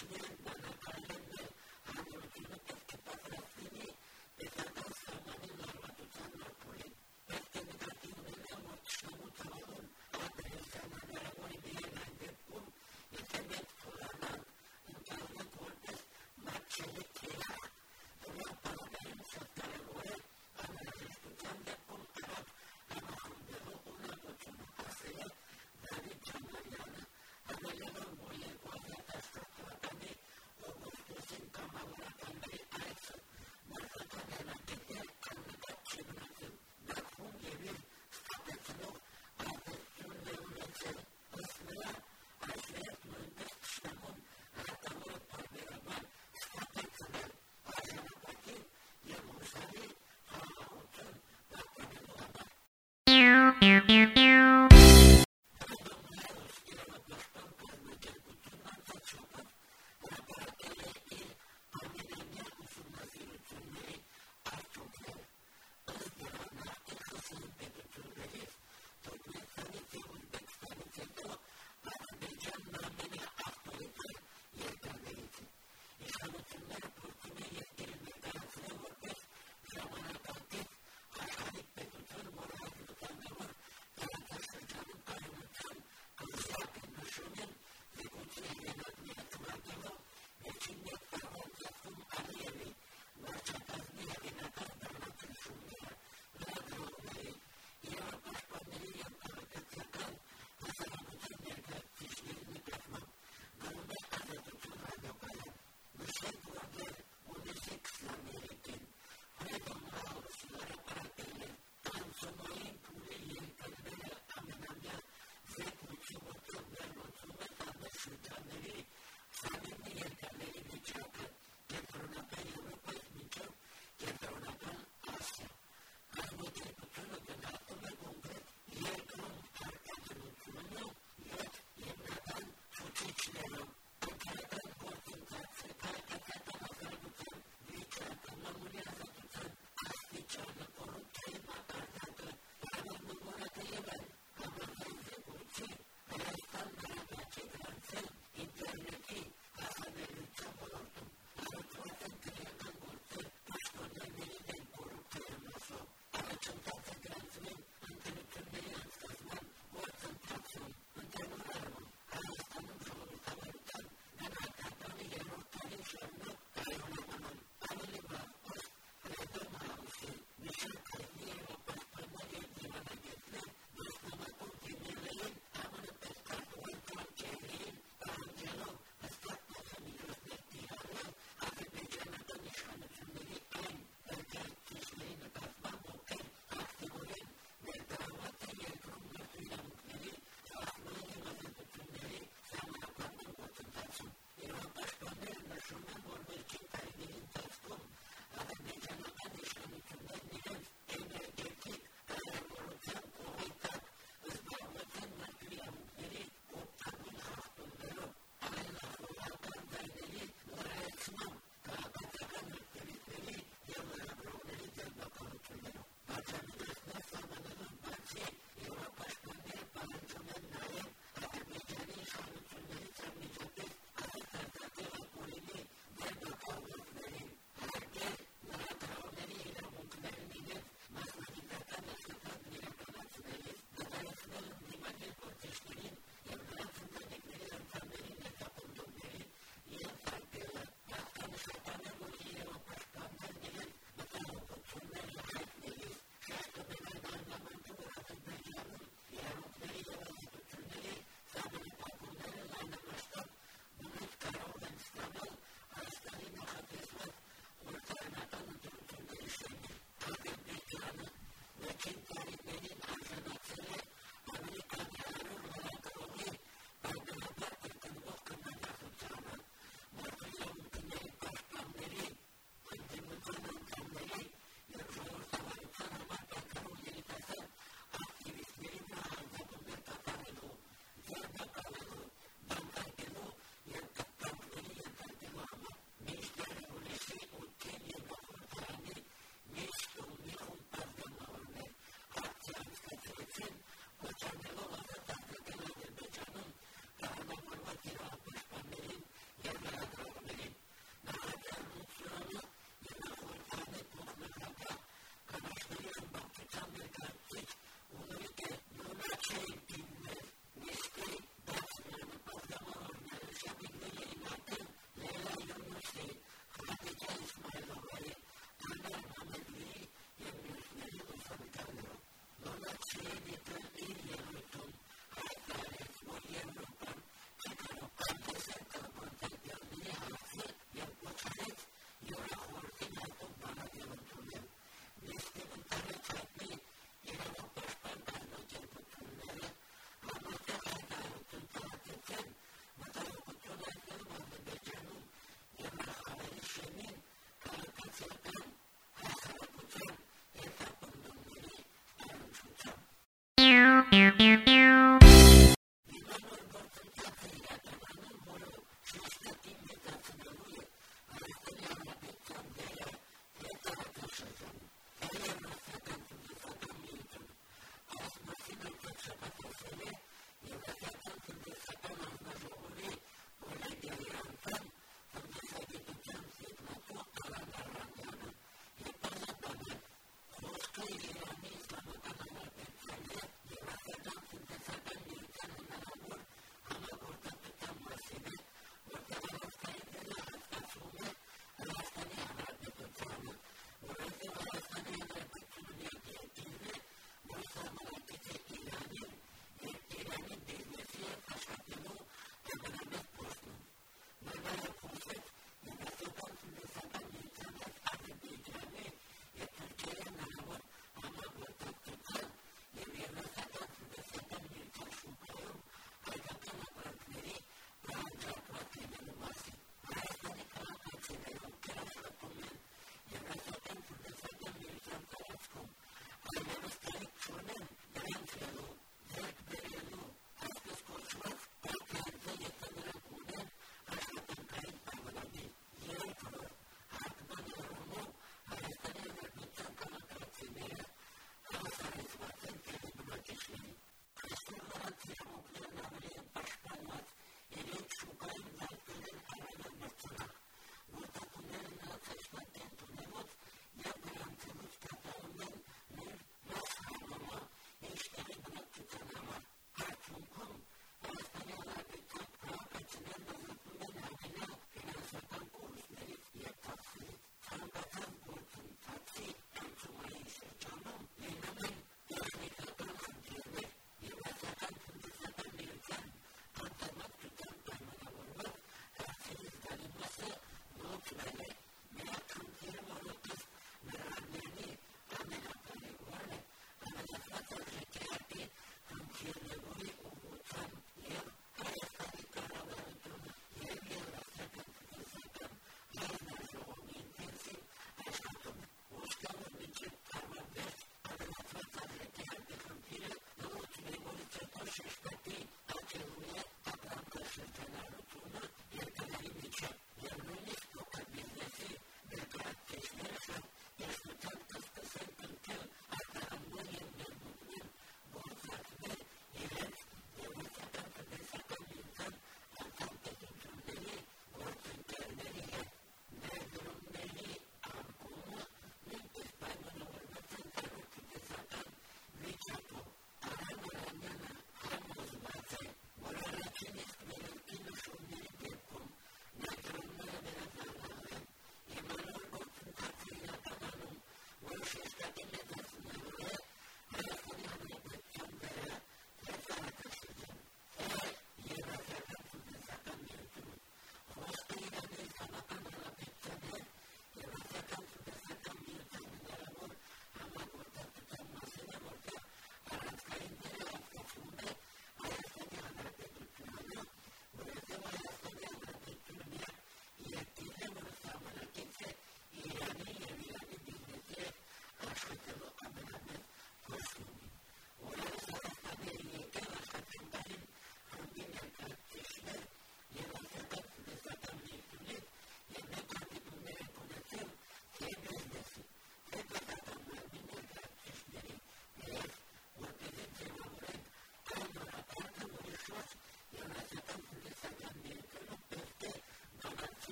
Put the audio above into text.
much we were not Meow, meow.